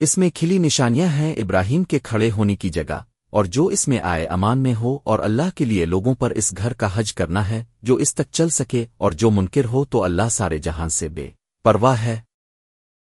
اس میں کھلی نشانیاں ہیں ابراہیم کے کھڑے ہونے کی جگہ، اور جو اس میں آئے امان میں ہو اور اللہ کے لیے لوگوں پر اس گھر کا حج کرنا ہے، جو اس تک چل سکے اور جو منکر ہو تو اللہ سارے جہان سے بے پرواہ ہے۔